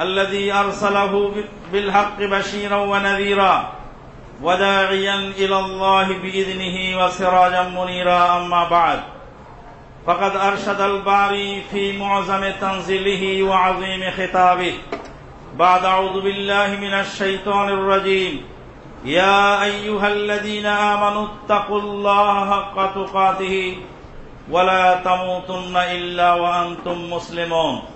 الذي أرسله بالحق بشيرا ونذيرا وداعيا إلى الله بإذنه وسراجا منيرا. أما بعد، فقد أرشد الباري في معظم تنزيله وعظيم خطابه. بعد، أعوذ بالله من الشيطان الرجيم. يا أيها الذين آمنوا اتقوا الله حق تقاته ولا تموتن إلا وأنتم مسلمون.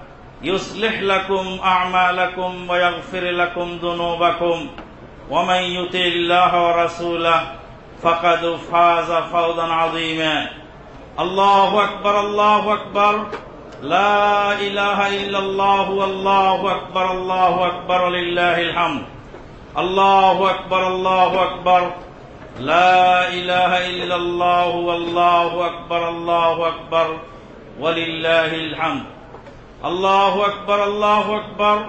يصلح لكم أعمالكم ويغفر لكم ذنوبكم ومن يطع الله ورسوله فقد فاز فوزا عظيما الله أكبر الله أكبر. لا إله إلا الله، والله أكبر، الله أكبر، لله الحمد. الله أكبر الله أكبر. لا إله إلا الله، والله أكبر، الله أكبر، ولله الحمد. الله أكبر الله أكبر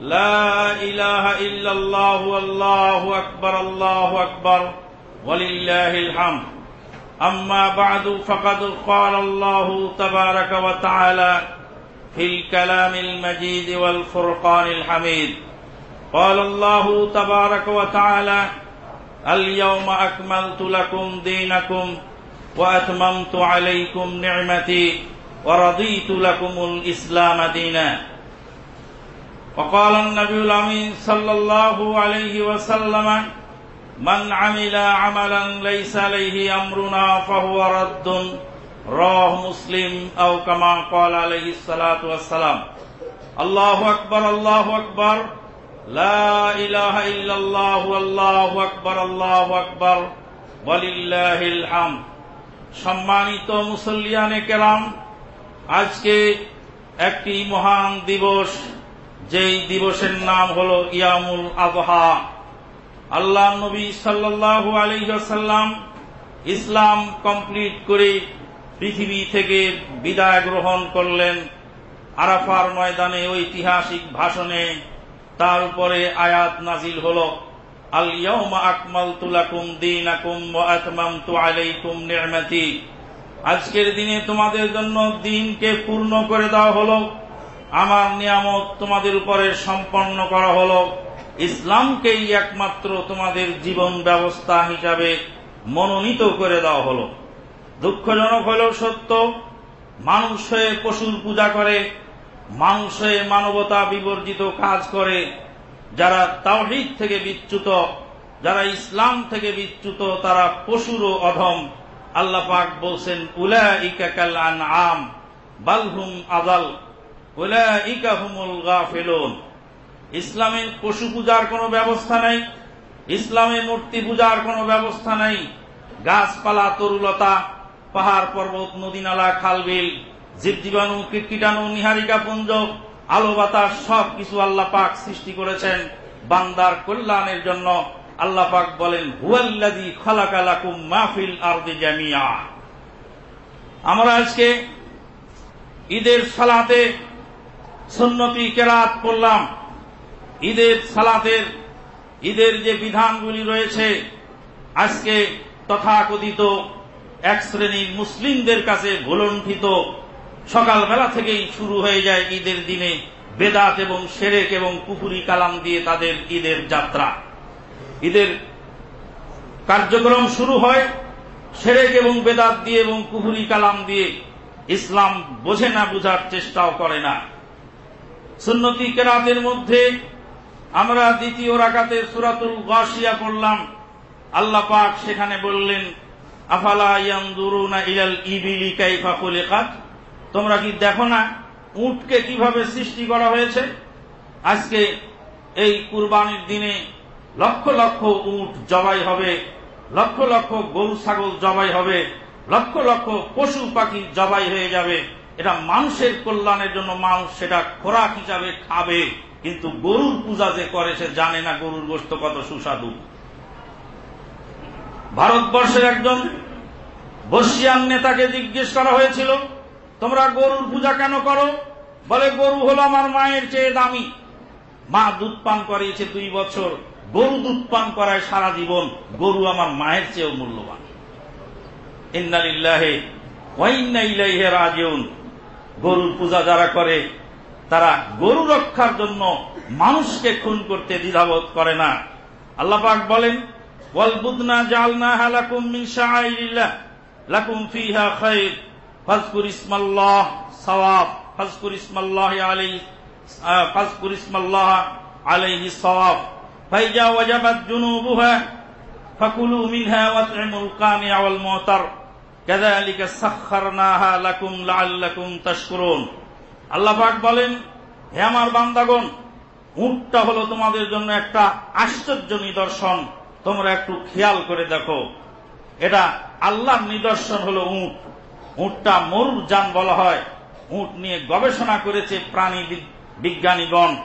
لا إله إلا الله والله أكبر الله أكبر ولله الحمد۔ أما بعد، فقد قال الله تبارك وتعالى في الكلام المجيد والفرقان الحميد قال الله تبارك وتعالى اليوم أكملت لكم دينكم وأتممت عليكم نعمتي ورضيت لكم الإسلام دينا وقال النبي الأمين صلى الله عليه وسلم من عمل عملا ليس عليه أمرنا فهو رد رواه مسلم أو كما قال عليه الصلاة والسلام الله أكبر الله أكبر لا إله إلا الله والله أكبر الله أكبر ولله الحمد সম্মানিত মুসল্লিয়ানে কেরাম আজকে একটি মহান দিবস, যেই দিবসের নাম হল ইয়ামুল আবহা আল্লাহ নবী সাল্লাল্লাহু আলাইসাল্লাম ইসলাম কমপ্লিট করে পৃথিবী থেকে বিদায় গ্রহণ করলেন। আরাফার ময়দানে ঐতিহাসিক ভাষণে তার উপরে আয়াত নাজিল হল আল ইয়াউমা আকমালতু লাকুম দীনাকুম ওয়া আতমামতু আলাইকুম নি'মাতি। আজকের দিনে তোমাদের জন্য দিনকে পূর্ণ করে দেওয়া হলো। আমার নিয়ামত তোমাদের উপরে সম্পন্ন করা হলো। ইসলামকেই একমাত্র তোমাদের জীবন ব্যবস্থা হিসাবে মনোনীত করে দেওয়া হল। দুঃখজনক হলেও সত্য, মানুষ হয়ে পশুর পূজা করে, মানুষ হয়ে মানবতা বিবর্জিত কাজ করে, যারা তাওহিদ থেকে বিচ্যুত, যারা ইসলাম থেকে বিচ্যুত, তারা পশুরও অধম। আল্লাহ পাক বলছেন উলা ইকাকাল আন আম বালহুম আদাল উলা ইকা হুমুল গাফিলুন। ইসলামের পশু পূজার কোনো ব্যবস্থা নাই, ইসলামে মূর্তি পূজার কোনো ব্যবস্থা নাই, গাছপালা, তরুলতা, পাহাড় পর্বত, নদী নালা খালবিল জীবজীবাণু, কীটকীটাণু, নিহারিকা পুঞ্জ, আলো বাতাস সব কিছু আল্লাহ পাক সৃষ্টি করেছেন বান্দার কল্যাণের জন্য। আল্লাহ পাক বলেন হুয়াল্লাদি খালাকালাকুম মাহফিল আরদি জামিয়া আমরা আজকে ঈদের সালাতে সুন্নতি কেরাত করলাম ঈদের সালাতের, ঈদের যে বিধানগুলি রয়েছে, আজকে তথাকথিত এক শ্রেণির মুসলিমদের কাছে ভুলণ্ঠিত। সকালবেলা থেকেই শুরু হয়ে যায় ঈদের দিনে বেদাত এবং সেরেক এবং পুকুরি কালাম দিয়ে তাদের ঈদের যাত্রা। ঈদের কার্যক্রম শুরু হয় সেরেক এবং বেদাত দিয়ে এবং কুহুরি কালাম দিয়ে ইসলাম বোঝে না, বুঝার চেষ্টাও করে না। সুন্নতি কেরাতের মধ্যে আমরা দ্বিতীয় রাকাতে সুরাতুল গাশিয়া পড়লাম। আল্লাহ পাক সেখানে বললেন, আফালা ইয়ানদুরুনা ইলাল ইবিলি কাইফা খুলিকাত? তোমরা কি দেখো না উটকে কীভাবে সৃষ্টি করা হয়েছে? আজকে এই কুরবানির দিনে লক্ষ লক্ষ উট জবাই হবে, লক্ষ লক্ষ গরু ছাগল জবাই হবে, লক্ষ লক্ষ পশু পাখি জবাই হয়ে যাবে। এটা মানুষের কল্যাণের জন্য মানুষ সেটা খোরাক হিসাবে খাবে। কিন্তু গরুর পূজা যে করে, সে জানে না গরুর গোস্ত কত সুস্বাদু। ভারতবর্ষের একজন বর্ষিয়ান নেতাকে জিজ্ঞেস করা হয়েছিল, তোমরা গরুর পূজা কেন করো? বলে, গরু হলো আমার মায়ের চেয়ে দামি। মা দুধ পান করিয়েছে দুই বছর। গরু দুধ পান করায় সারা জীবন গরু আমার মায়ের চেয়েও মূল্যবান। ইন্নালিল্লাহে ওয়াইন্নাইলাইহে রাজিউন। গরুর পূজা যারা করে, তারা গরু রক্ষার জন্য মানুষকে খুন করতে দ্বিধাবোধ করে না। আল্লাহ পাক বলেন ওয়ালবুদনা জালনা হালাকুম মিন শাআইরিল্লাহ, লাকুম ফিহা খায়র ফাজকুর ইসমাল্লাহ সওয়াব, ফাজকুর ইসমাল্লাহ আলাইহি ফাজকুর ইসমাল্লাহ আলাইহি সওয়াব। ওয়াজাবাত জুনুবুহা, ফাকুলু মিনহা ওয়াত'ইমুল কানি'a ওয়াল মু'তার। কাযালিকা সাখখারনাহা লাকুম লাআল্লাকুম তাশকুরুন। আল্লাহ পাক বলেন, হে আমার বান্দাগণ, উটটা হলো তোমাদের জন্য একটা আশ্চর্য নিদর্শন। তোমরা একটু খেয়াল করে দেখো। এটা আল্লাহর নিদর্শন হলো উট। উটটা মরুর যান বলা হয়। উট নিয়ে গবেষণা করেছে প্রাণী বিজ্ঞানীগণ।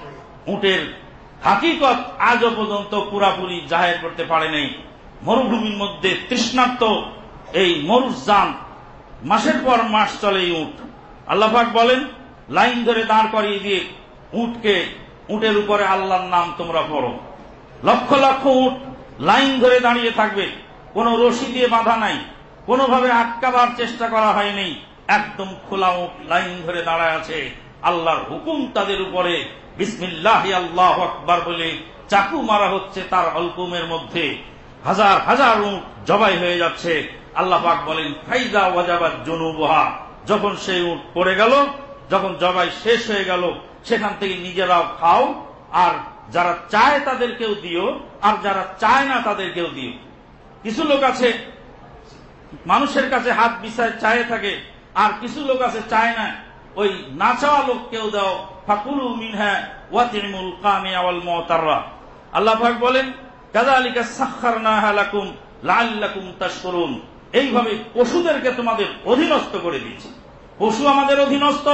উটের হাকিকত আজও পর্যন্ত পুরাপুরি জাহের করতে পারে নাই। মরুভূমির মধ্যে তৃষ্ণার্ত এই মরুযান মাসের পর মাস চলে উট। আল্লাহাক বলেন, লাইন ধরে দাঁড় করিয়ে দিয়ে উটকে, উটের উপরে আল্লাহর নাম তোমরা পড়ো। লক্ষ লক্ষ উট লাইন ধরে দাঁড়িয়ে থাকবে। কোন রশি দিয়ে বাধা নাই। কোনোভাবে আটকাবার চেষ্টা করা হয়নি। একদম খোলা উট লাইন ধরে দাঁড়ায় আছে। আল্লাহর হুকুম তাদের উপরে বিসমিল্লাহ আল্লাহ আকবার বলে চাকু মারা হচ্ছে তার অল্পমের মধ্যে। হাজার হাজার উট জবাই হয়ে যাচ্ছে। আল্লাহ পাক বলেন, ফাইজা ওয়াজাবাদ জনুবহা। যখন সেই উট পড়ে গেল, যখন জবাই শেষ হয়ে গেল, সেখান থেকে নিজেরাও খাও। আর যারা চায় তাদেরকেও দিও, আর যারা চায় না তাদেরকেও দিও। কিছু লোক আছে, মানুষের কাছে হাত বিছায় চায় থাকে, আর কিছু লোক আছে চায় না, ওই না চাওয়া লোককেও দাও। ফাকুলু মিনহা ওয়াতিমুল কামিয়া ওয়াল মুতাররা। আল্লাহ পাক বলেন, কাযালিকা সাখখারনাহা লাকুম লাআল্লাকুম তাশকুরুন। এইভাবে পশুদেরকে তোমাদের অধীনস্থ করে দিয়েছি। পশু আমাদের অধীনস্থ।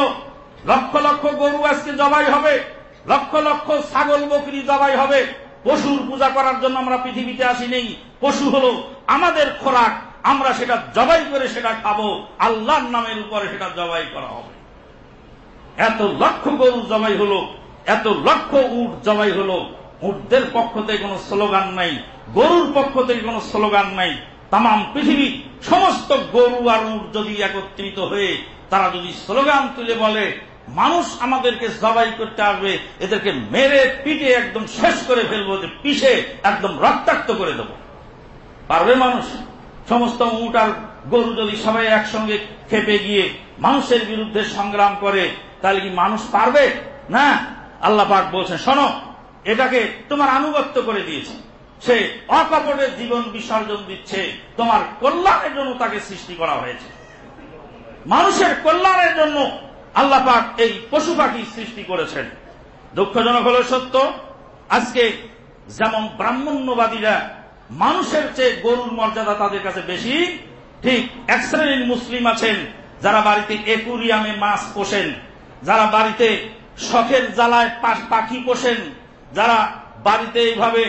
লক্ষ লক্ষ গরু আজকে জবাই হবে। লক্ষ লক্ষ ছাগল বকরি জবাই হবে। পশুর পূজা করার জন্য আমরা পৃথিবীতে আসি নেই পশু হলো আমাদের খোরাক। আমরা সেটা জবাই করে সেটা খাব। আল্লাহর নামের উপরে সেটা জবাই করা হবে। এত লক্ষ গরু জবাই হলো, এত লক্ষ উট জবাই হলো, উটদের পক্ষ থেকে কোনো স্লোগান নাই, গরুর পক্ষ থেকে কোনো স্লোগান নাই। তাম পৃথিবী সমস্ত গরু আর উট যদি একত্রিত হয়ে, তারা যদি স্লোগান তুলে বলে, মানুষ আমাদেরকে জবাই করতে আসবে, এদেরকে মেরে পিটে একদম শেষ করে ফেলব, যে পিষে একদম রক্তাক্ত করে দেব। পারবে মানুষ? সমস্ত উট আর গরু যদি সবাই একসঙ্গে খেপে গিয়ে মানুষের বিরুদ্ধে সংগ্রাম করে তাহলে কি মানুষ পারবে? না। আল্লাহ পাক বলছেন, শোনো, এটাকে তোমার আনুগত্য করে দিয়েছে। সে অকপটের জীবন বিসর্জন দিচ্ছে। তোমার কল্যাণের জন্য তাকে সৃষ্টি করা হয়েছে। মানুষের কল্যাণের জন্য আল্লাহ পাক এই পশু পাখি সৃষ্টি করেছেন। দুঃখজনক হল সত্য, আজকে যেমন ব্রাহ্মণ্যবাদীরা মানুষের চেয়ে গরুর মর্যাদা তাদের কাছে বেশি, ঠিক এক শ্রেণির মুসলিম আছেন, যারা বাড়িতে একুরিয়ামে মাছ পোষেন। যারা বাড়িতে শখের জ্বালায় পাখি পোষেন, যারা বাড়িতে এইভাবে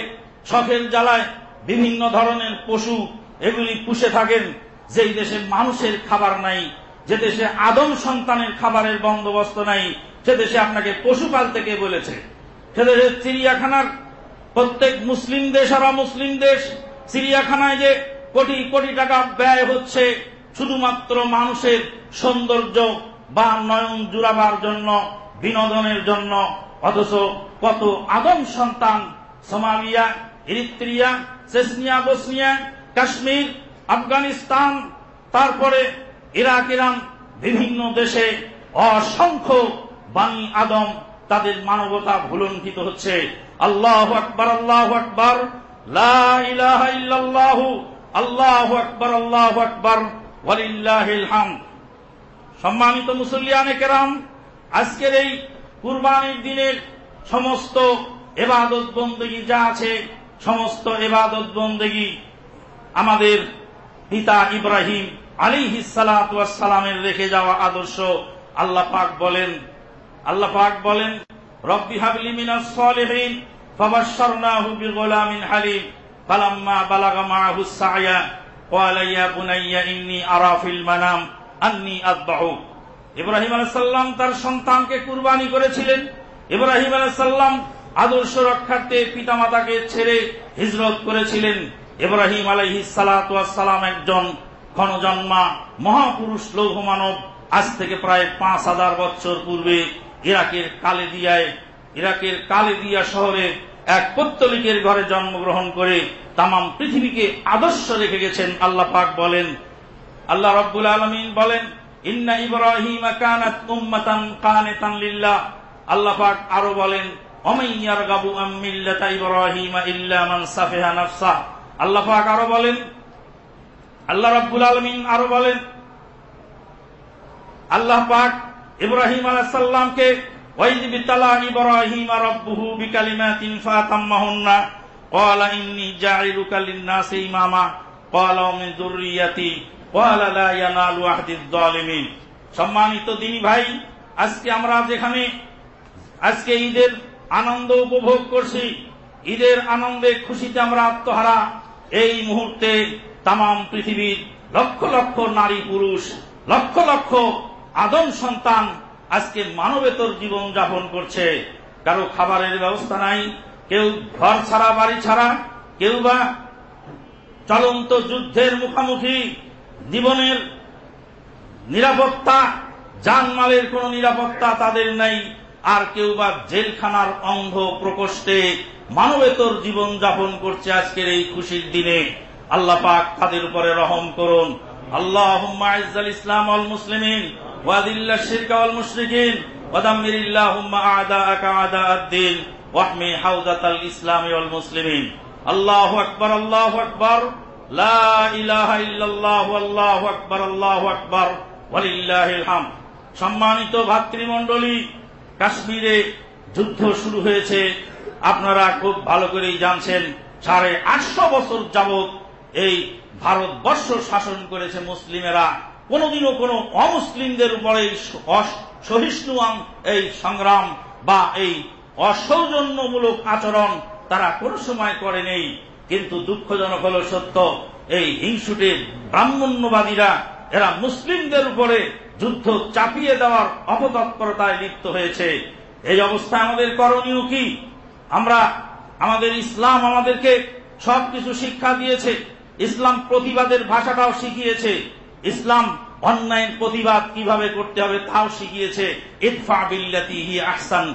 শখের জ্বালায় বিভিন্ন ধরনের পশু এগুলি পুষে থাকেন, যেই দেশে মানুষের খাবার নাই, যে দেশে আদম সন্তানের খাবারের বন্দোবস্ত নাই, সে দেশে আপনাকে পশুপাল থেকে বলেছে। সে দেশে চিড়িয়াখানার প্রত্যেক মুসলিম দেশ আর মুসলিম দেশ, চিড়িয়াখানায় যে কোটি কোটি টাকা ব্যয় হচ্ছে, শুধুমাত্র মানুষের সৌন্দর্য বা নয়ন জুড়াবার জন্য, বিনোদনের জন্য, অথচ কত আদম সন্তান, Somalia, Eritrea Chechnya Bosnia, Kashmir, Afghanistan, তারপরে ইরাক, ইরান, বিভিন্ন দেশে অসংখ্য বাণী আদম তাদের মানবতা ভুলণ্ঠিত হচ্ছে। আল্লাহ আকবর আল্লাহ আকবর আল্লাহ আকবর আল্লাহ আকবর হাম সম্মানিত মুসলিয়ানে কেরাম, আজকের এই কুরবানির দিনের সমস্ত এবাদত বন্দেগী যা আছে, সমস্ত এবাদত বন্দেগী আমাদের পিতা ইব্রাহিম আলী হিসালামের রেখে যাওয়া আদর্শ আল্লাহ পাক বলেন। আল্লাহ পাক বলেন, রব্বি হাবলি মিনাস সলিহিন ফাবাশশারনাহু বিগুলামিন হালিম, ফালাম্মা বুনাইয়া ইন্নী আরাফিল মানাম আন্নি আব্বাহ ইব্রাহিম আলাইসাল্লাম তার সন্তানকে কুরবানি করেছিলেন। ইব্রাহিম আলাইসাল্লাম আদর্শ রক্ষার্থে পিতামাতাকে ছেড়ে হিজরত করেছিলেন। ইব্রাহিম আলাইহি সালাম একজন ক্ষণজন্মা মহাপুরুষ লৌহ মানব আজ থেকে প্রায় পাঁচ হাজার বছর পূর্বে ইরাকের কালেদিয়ায়, ইরাকের কালেদিয়া শহরে এক পত্তলিকের ঘরে জন্মগ্রহণ করে তামাম পৃথিবীকে আদর্শ রেখে গেছেন আল্লাহ পাক বলেন। আল্লাহ রব্বুল আলমিন বলেন, ইন্না ইব্রাহিম কানাত উম্মাতান কানিতান লিল্লাহ। আল্লাহ পাক আরও বলেন অমাইয়ার গাবু আম মিল্লাতা ইব্রাহিম ইল্লা মান সাফিহা নাফসা। আল্লাহ পাক আরও বলেন, আল্লাহ রাব্বুল আলামিন আরও বলেন, আল্লাহ পাক ইব্রাহিম আলাইহিস সালামকে ওয়াইদ বিতালা ইব্রাহিম রাব্বুহু বিকালিমাতিন ফাতাম্মাহুন্না। ক্বালা ইন্নী জাইলুকা লিন-নাসি ইমামা। ক্বালা মিন যুররিয়াতি সম্মানিত দিনী ভাই, আজকে আমরা যেখানে আজকে ঈদের আনন্দ উপভোগ করছি, ঈদের আনন্দে খুশিতে আমরা আত্মহারা, এই মুহূর্তে তাম পৃথিবীর লক্ষ লক্ষ নারী পুরুষ, লক্ষ লক্ষ আদম সন্তান আজকে মানবেতর জীবন যাপন করছে। কারও খাবারের ব্যবস্থা নাই, কেউ ঘর ছাড়া, বাড়ি ছাড়া, কেউ বা চলন্ত যুদ্ধের মুখোমুখি জীবনের নিরাপত্তা, জানমালের কোন নিরাপত্তা তাদের নাই। আর কেউ বা জেলখানার অন্ধ প্রকোষ্ঠে মানবেতর জীবন যাপন করছে আজকের এই খুশির দিনে। আল্লাহ পাক তাদের উপরে রহম করুন। আল্লাহ ইসলাম আল মুসলিমিন ওয়াদিল্লা শিরকা আল মুশরিকিন ওয়াদাম্মির ইল্লাহুম্মা আ'দাআকা আ'দা'আদ-দ্বীন ওয়াহমি হাউজাতাল ইসলাম ওয়াল মুসলিমিন। আল্লাহু আকবার আল্লাহু আকবার। সম্মানিত ভাতৃমণ্ডলী, কাশ্মীরে যুদ্ধ শুরু হয়েছে। আপনারা খুব ভালো করেই জানছেন, সাড়ে আটশো বছর যাবৎ এই ভারতবর্ষ শাসন করেছে মুসলিমেরা। কোনদিনও কোন অমুসলিমদের উপরে সহিষ্ণু এই সংগ্রাম বা এই অসৌজন্যমূলক আচরণ তারা কোনো সময় করে নেই কিন্তু দুঃখজনক হল সত্য, এই হিংসুটে ব্রাহ্মণ্যবাদীরা, এরা মুসলিমদের উপরে যুদ্ধ চাপিয়ে দেওয়ার অপতৎপরতায় লিপ্ত হয়েছে। এই অবস্থায় আমাদের করণীয় কি? আমরা, আমাদের ইসলাম আমাদেরকে সবকিছু শিক্ষা দিয়েছে, ইসলাম প্রতিবাদের ভাষাটাও শিখিয়েছে, ইসলাম অন্যায়ের প্রতিবাদ কীভাবে করতে হবে তাও শিখিয়েছে। ইদফা হি আহসান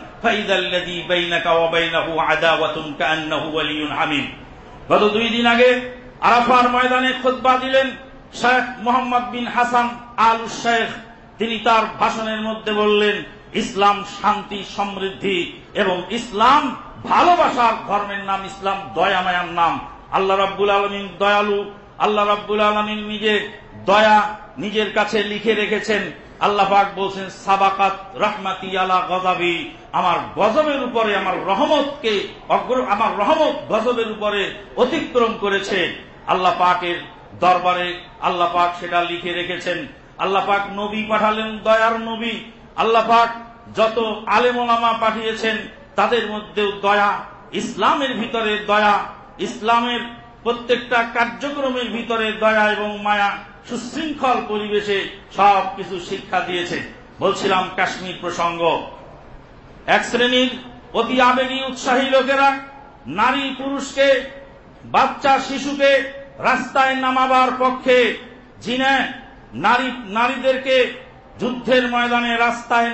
গত দুই দিন আগে আরাফার ময়দানে খুতবা দিলেন শেখ মোহাম্মদ বিন হাসান আল শেখ তিনি তার ভাষণের মধ্যে বললেন, ইসলাম শান্তি, সমৃদ্ধি এবং ইসলাম ভালোবাসার ধর্মের নাম ইসলাম দয়ামায়ার নাম। আল্লাহ রাব্বুল আলমিন দয়ালু। আল্লাহ রাব্বুল আলমিন নিজে দয়া নিজের কাছে লিখে রেখেছেন। আল্লাহ পাক বলছেন, সাবাকাত রহমাতি আলা গজাবি। আমার গজবের উপরে আমার রহমতকে আমার রহমত গজবের উপরে অতিক্রম করেছে। আল্লাহ পাকের দরবারে আল্লাহ পাক সেটা লিখে রেখেছেন। আল্লাহ পাক নবী পাঠালেন, দয়ার নবী। আল্লাহ পাক যত আলেমোলামা পাঠিয়েছেন, তাদের মধ্যেও দয়া, ইসলামের ভিতরে দয়া, ইসলামের প্রত্যেকটা কার্যক্রমের ভিতরে দয়া এবং মায়া সুশৃঙ্খল পরিবেশে সব কিছু শিক্ষা দিয়েছে। বলছিলাম, কাশ্মীর প্রসঙ্গ। এক শ্রেণির অতি আবেগী উৎসাহী লোকেরা নারী পুরুষকে, বাচ্চা শিশুকে রাস্তায় নামাবার পক্ষে জিনে নারী, নারীদেরকে যুদ্ধের ময়দানে রাস্তায়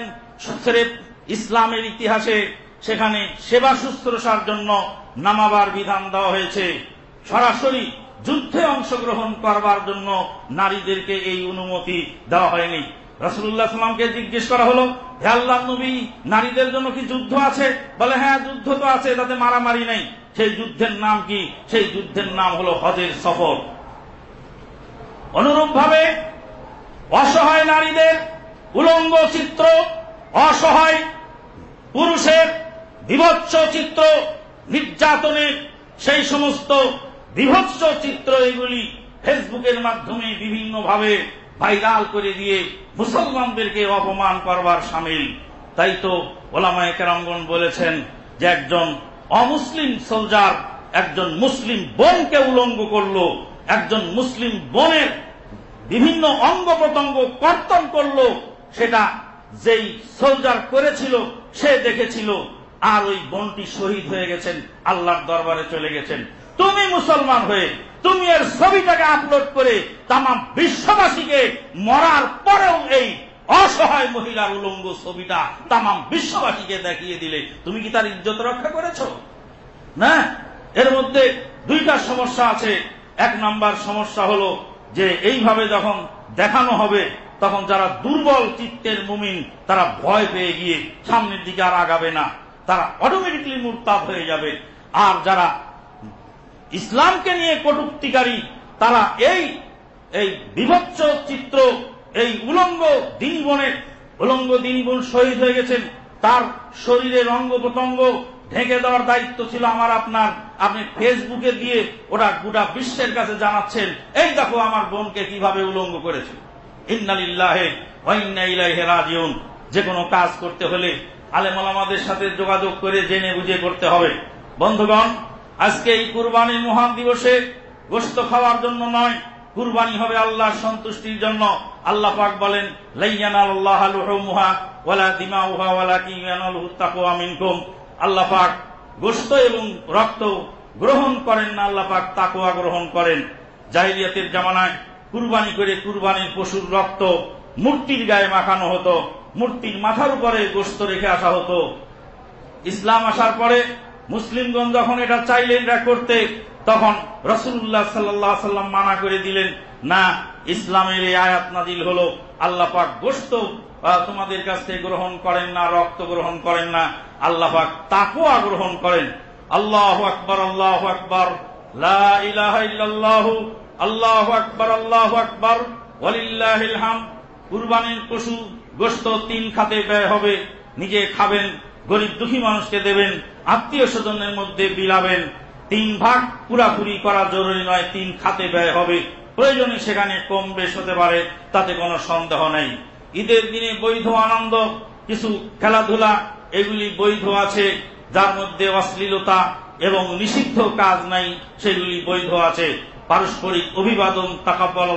ইসলামের ইতিহাসে সেখানে সেবা শুশ্রূষার জন্য নামাবার বিধান দেওয়া হয়েছে। সরাসরি যুদ্ধে অংশগ্রহণ করবার জন্য নারীদেরকে এই অনুমতি দেওয়া হয়নি। রসুল্লাহ সাল্লামকে জিজ্ঞেস করা হলো, হে আল্লাহ নবী, নারীদের জন্য কি যুদ্ধ আছে? বলে হ্যাঁ যুদ্ধ তো আছে তাতে মারামারি নেই। সেই যুদ্ধের নাম কি? সেই যুদ্ধের নাম হলো হজের সফর। অনুরূপ ভাবে অসহায় নারীদের উলঙ্গ চিত্র, অসহায় পুরুষের বিভৎস চিত্র, নির্যাতনের সেই সমস্ত বিভৎস চিত্র এগুলি ফেসবুকের মাধ্যমে বিভিন্নভাবে ভাইরাল করে দিয়ে মুসলমানদেরকে অপমান করবার সামিল। তাই তো ওলামায় কেরামগণ বলেছেন যে একজন অমুসলিম সোলজার একজন মুসলিম বোনকে উলঙ্গ করল, একজন মুসলিম বোনের বিভিন্ন অঙ্গ প্রত্যঙ্গ কর্তন করল, সেটা যেই সোলজার করেছিল, সে দেখেছিল, আর ওই বোনটি শহীদ হয়ে গেছেন, আল্লাহর দরবারে চলে গেছেন। তুমি মুসলমান হয়ে, তুমি এর ছবিটাকে আপলোড করে তাম বিশ্ববাসীকে মরার পরেও এই অসহায় মহিলার উলঙ্গ ছবিটা তাম বিশ্ববাসীকে দেখিয়ে দিলে তুমি কি তার ইজ্জত রক্ষা করেছ? না? এর মধ্যে দুইটা সমস্যা আছে। এক নাম্বার সমস্যা হলো যে এইভাবে যখন দেখানো হবে, তখন যারা দুর্বল চিত্তের মুমিন, তারা ভয় পেয়ে গিয়ে সামনের দিকে আর আগাবে না। তারা অটোমেটিকলি মুরতাদ হয়ে যাবে। আর যারা ইসলামকে নিয়ে কটুক্তিকারী, তারা এই এই বিভৎস চিত্র, এই উলঙ্গ দিনবনের উলঙ্গ দিনবন শহীদ হয়ে গেছেন। তার শরীরের অঙ্গ প্রত্যঙ্গ ঢেকে দেওয়ার দায়িত্ব ছিল আমার, আপনার। আপনি ফেসবুকে দিয়ে ওটা গোটা বিশ্বের কাছে জানাচ্ছেন, এই দেখো আমার বোনকে কীভাবে উলঙ্গ করেছে। যে কোনো কাজ করতে হলে আলেমালামাদের সাথে যোগাযোগ করে জেনে বুঝে করতে হবে। বন্ধুগণ আজকে এই কুরবানির মহান দিবসে গোস্ত খাওয়ার জন্য নয়, কুরবানি হবে আল্লাহর সন্তুষ্টির জন্য। আল্লাহ পাক বলেন লাইয়ানাল আল্লাহ লুহুমুহা ওয়ালা দিমাউহা ওয়ালাকিন তাকওয়া মিনকুম। আল্লাহ পাক গোস্ত এবং রক্ত গ্রহণ করেন না, আল্লাহ পাক তাকওয়া গ্রহণ করেন। জাহিলিয়াতের জামানায় কুরবানি করে কুরবানির পশুর রক্ত মূর্তির গায়ে মাখানো হতো, মূর্তির মাথার উপরে গোস্ত রেখে আসা হতো। ইসলাম আসার পরে মুসলিমগণ যখন এটা চাইলেন এটা করতে, তখন রসুল্লাহ সাল্লাহ সাল্লাম মানা করে দিলেন, না, ইসলামের এই আয়াত নাজিল হলো। আল্লাহ পাক গোস্ত তোমাদের কাছ থেকে গ্রহণ করেন না, রক্ত গ্রহণ করেন না। আল্লাহ পাক তাকুয়া গ্রহণ করেন। আল্লাহ আকবর আল্লাহ আকবর। আল্লাহ আকবর আল্লাহ আকবর। ওয়ালিল্লাহিল হাম কুরবানির পশু গোস্ত তিন খাতে ব্যয় হবে। নিজে খাবেন গরিব দুঃখী মানুষকে দেবেন, আত্মীয় স্বজনের মধ্যে বিলাবেন, তিন ভাগ পুরাপুরি করা জরুরি নয়, তিন খাতে ব্যয় হবে। প্রয়োজনে সেখানে কম বেশ হতে পারে, তাতে কোনো সন্দেহ নেই। ঈদের দিনে বৈধ আনন্দ, কিছু খেলাধুলা, এগুলি বৈধ আছে, যার মধ্যে অশ্লীলতা এবং নিষিদ্ধ কাজ নাই, সেগুলি বৈধ আছে। পারস্পরিক অভিবাদন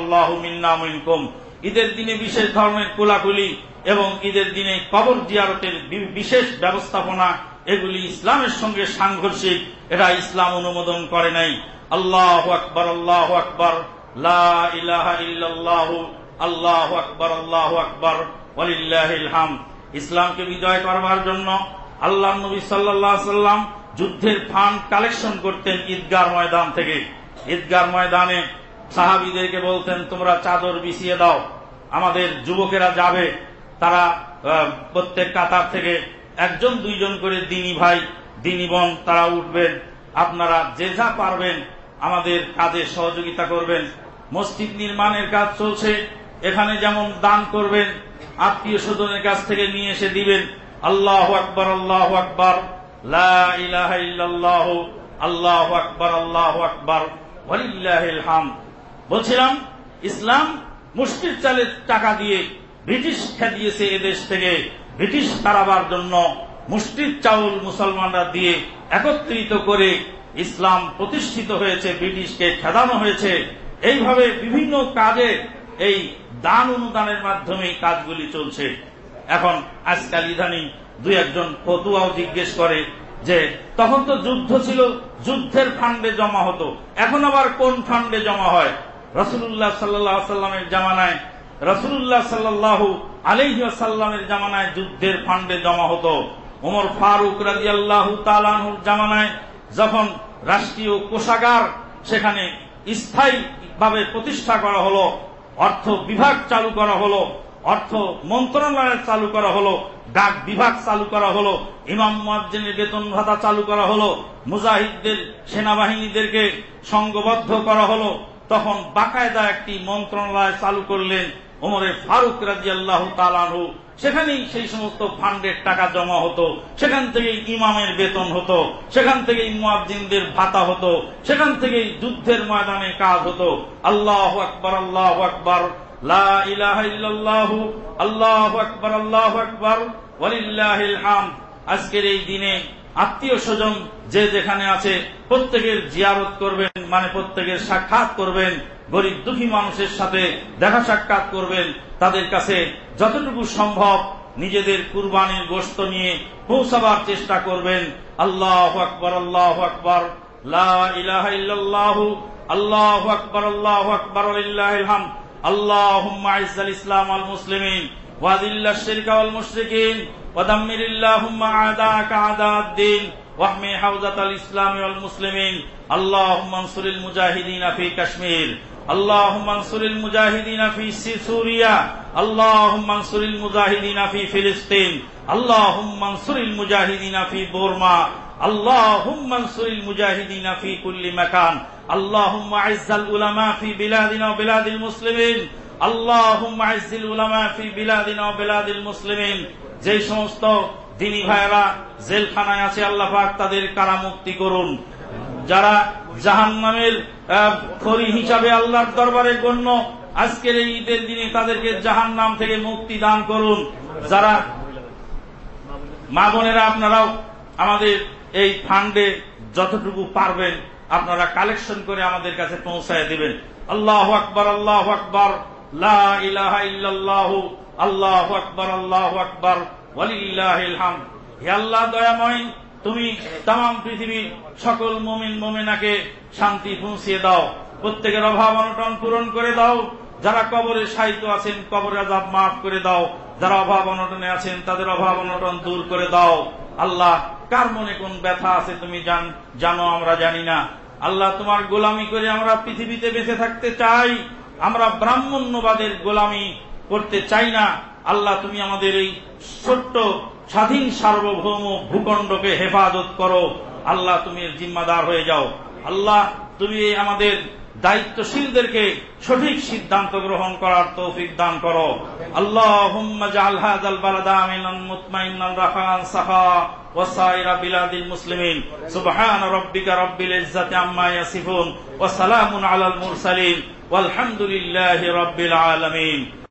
আল্লাহ মিন্না মিনকুম। ঈদের দিনে বিশেষ ধর্মের কোলাকুলি এবং ঈদের দিনে কবর জিয়ারতের বিশেষ ব্যবস্থাপনা এগুলি ইসলামের সঙ্গে সাংঘর্ষিক। এটা ইসলাম অনুমোদন করে নাই। আল্লাহ আকবর আল্লাহ আকবর লাহ আল্লাহ আকবর আল্লাহ আকবর হাম ইসলামকে বিজয় করবার জন্য আল্লাহ নবী সাল্লাহ সাল্লাম যুদ্ধের ফান্ড কালেকশন করতেন ঈদগার ময়দান থেকে। ঈদগার ময়দানে সাহাবিদেরকে বলতেন, তোমরা চাদর বিছিয়ে দাও, আমাদের যুবকেরা যাবে তারা প্রত্যেক কাতার থেকে একজন, দুইজন করে দিনী ভাই, দিনী বোন তারা উঠবেন। আপনারা যে যা পারবেন আমাদের কাজে সহযোগিতা করবেন। মসজিদ নির্মাণের কাজ চলছে। এখানে যেমন দান করবেন, আত্মীয় স্বজনের কাছ থেকে নিয়ে এসে দিবেন। আল্লাহ আকবর আল্লাহ আকবর। আল্লাহ আকবর আল্লাহ আকবর। বলছিলাম, ইসলাম মুষ্টির চালের টাকা দিয়ে ব্রিটিশ খেদিয়েছে এদেশ থেকে। ব্রিটিশ তারাবার জন্য মুষ্টির চাউল মুসলমানরা দিয়ে একত্রিত করে ইসলাম প্রতিষ্ঠিত হয়েছে, ব্রিটিশকে খেদানো হয়েছে। এইভাবে বিভিন্ন কাজে এই দান অনুদানের মাধ্যমে কাজগুলি চলছে। এখন আজকাল ইদানিং দুই একজন ফতুয়াও জিজ্ঞেস করে যে, তখন তো যুদ্ধ ছিল, যুদ্ধের ফান্ডে জমা হতো, এখন আবার কোন ফান্ডে জমা হয়? রসুল্লাহ সাল্লাহ সাল্লামের জামানায় রসুল্লাহ সাল্লাহ আলহিসাল্লামের জামানায় যুদ্ধের ফান্ডে জমা হতো। ওমর ফারুক রাজি আল্লাহ তালাহুর জামানায় যখন রাষ্ট্রীয় কোষাগার সেখানে স্থায়ীভাবে প্রতিষ্ঠা করা হলো, অর্থ বিভাগ চালু করা হলো, অর্থ মন্ত্রণালয় চালু করা হলো, ডাক বিভাগ চালু করা হলো, ইমাম মুয়াজ্জিনের বেতন ভাতা চালু করা হলো, মুজাহিদদের সেনাবাহিনীদেরকে সংঘবদ্ধ করা হলো, তখন বাকায়দা একটি মন্ত্রণালয় চালু করলেন। ওমরের ফারুক রাজি আল্লাহ তালানহু সেখানেই সেই সমস্ত ফান্ডের টাকা জমা হতো, সেখান থেকেই ইমামের বেতন হতো, সেখান থেকেই মুয়াজ্জিনদের ভাতা হতো, সেখান থেকেই যুদ্ধের ময়দানে কাজ হতো। আল্লাহ আকবর আল্লাহ আকবর, লা ইল্লাল্লাহু, আল্লাহু আকবার আল্লাহু আকবার আজকের এই দিনে আত্মীয় স্বজন যে যেখানে আছে, প্রত্যেকের জিয়ারত করবেন মানে প্রত্যেকের সাক্ষাৎ করবেন, গরিব দুঃখী মানুষের সাথে দেখা সাক্ষাৎ করবেন, তাদের কাছে যতটুকু সম্ভব নিজেদের কুরবানির গোস্ত নিয়ে পৌঁছাবার চেষ্টা করবেন। আল্লাহ আকবর আল্লাহ আকবর। আল্লাহ আকবর আল্লাহ আকবর আল্লাহাম আল্লাহ ইসলাম আল মুসলিম ওয়াদিল্লা শেরিকা আল মুশরিকিন। ودمر اللهم اعداءك اعداء الدين واحمي حوزة الاسلام والمسلمين اللهم انصر المجاهدين في كشمير اللهم انصر المجاهدين في سوريا اللهم انصر المجاهدين في فلسطين اللهم انصر المجاهدين في بورما اللهم انصر المجاهدين في كل مكان اللهم اعز العلماء في بلادنا وبلاد المسلمين اللهم اعز العلماء في بلادنا وبلاد المسلمين যে সমস্ত দিনী ভাইরা জেলখানায় আছে, আল্লাহ পাক তাদের কারামুক্তি করুন। যারা জাহান নামের খড়ি হিসাবে আল্লাহর দরবারে গণ্য, আজকের এই ঈদের দিনে তাদেরকে জাহান নাম থেকে মুক্তি দান করুন। যারা মা বোনেরা, আপনারাও আমাদের এই ফান্ডে যতটুকু পারবেন, আপনারা কালেকশন করে আমাদের কাছে পৌঁছায় দিবেন। আল্লাহ আকবর আল্লাহ আকবর। আল্লাহ আল্লাহ আল্লাহ দয়াময়, তুমি তাম পৃথিবীর সকল মুমিন, মুমিনাকে শান্তি পৌঁছিয়ে দাও, প্রত্যেকের অভাব অনটন পূরণ করে দাও, যারা কবরে সাহিত্য আছেন, কবরে আজাব মাফ করে দাও, যারা অভাব অনটনে আছেন, তাদের অভাব অনটন দূর করে দাও। আল্লাহ, কার মনে কোন ব্যথা আছে তুমি জানো আমরা জানি না। আল্লাহ, তোমার গোলামি করে আমরা পৃথিবীতে বেঁচে থাকতে চাই। আমরা ব্রাহ্মণ্যবাদের গোলামি করতে চাই না। আল্লাহ, তুমি আমাদের এই ছোট্ট স্বাধীন সার্বভৌম ভূখণ্ডকে হেফাজত করো। আল্লাহ, তুমি জিম্মাদার হয়ে যাও। আল্লাহ, তুমি আমাদের দায়িত্বশীলদেরকে সঠিক সিদ্ধান্ত গ্রহণ করার তৌফিক দান করো। আল্লাহ জাল হাজাল বালাদা আমিনান মুতমাইনান রাখান সাহা وسائر بلاد المسلمين. سبحان ربك رب العزة عما يصفون وسلام على المرسلين والحمد لله رب العالمين.